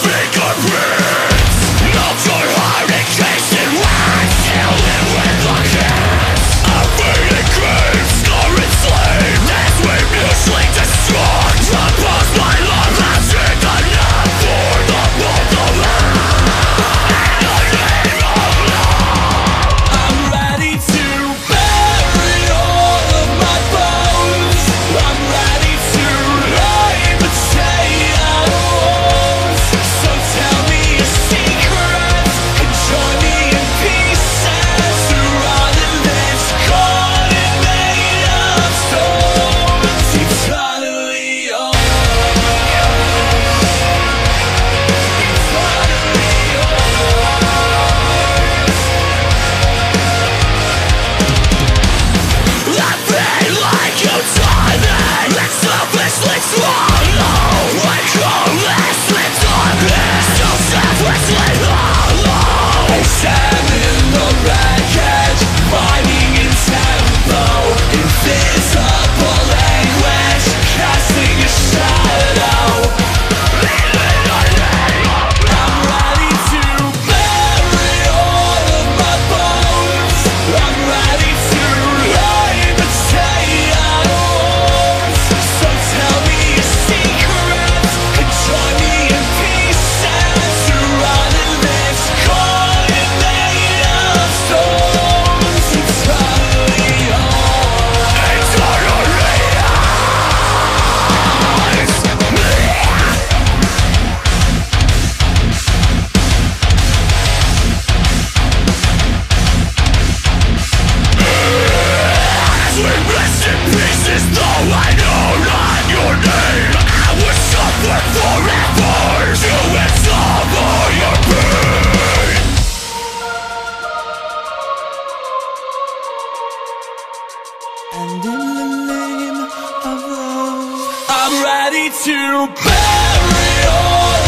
Think Seven. And in the name of love, I'm ready to bury all.